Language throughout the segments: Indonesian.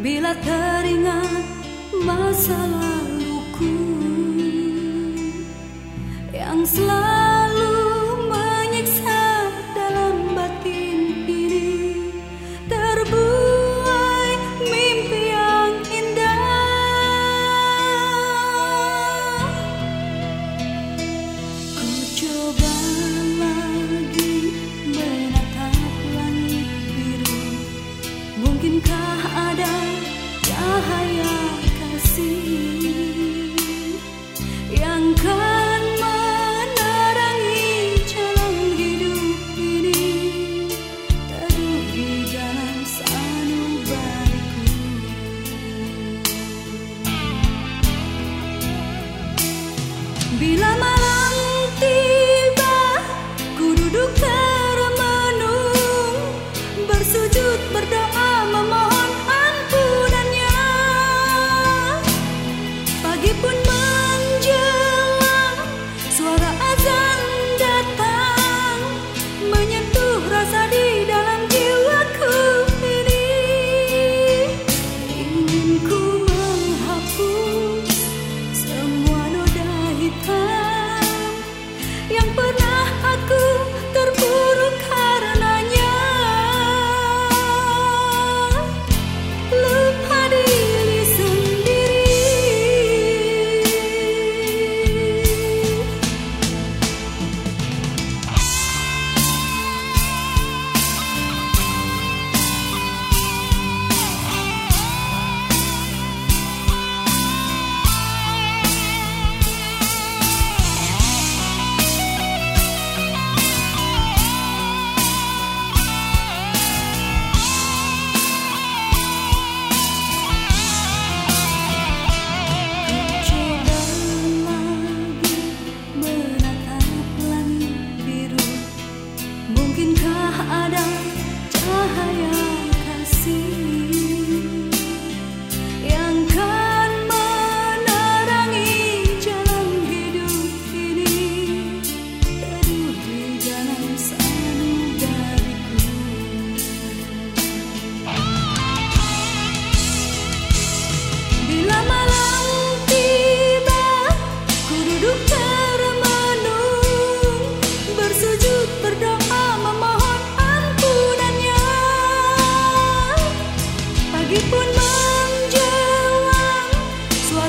bila teringat masa laluku yang selalu Bila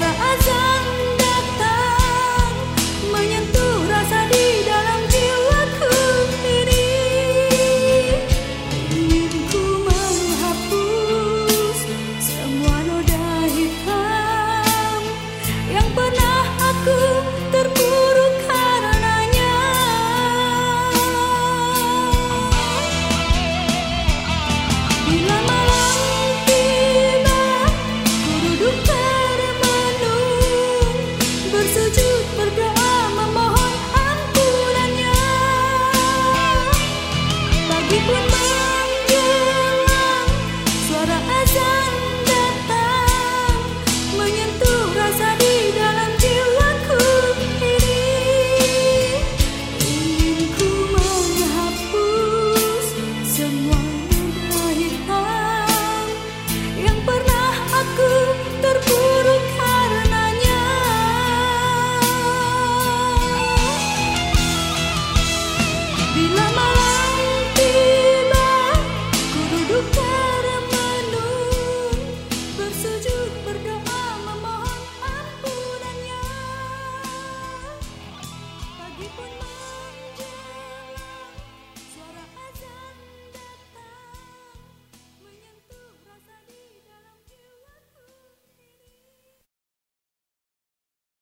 Para azar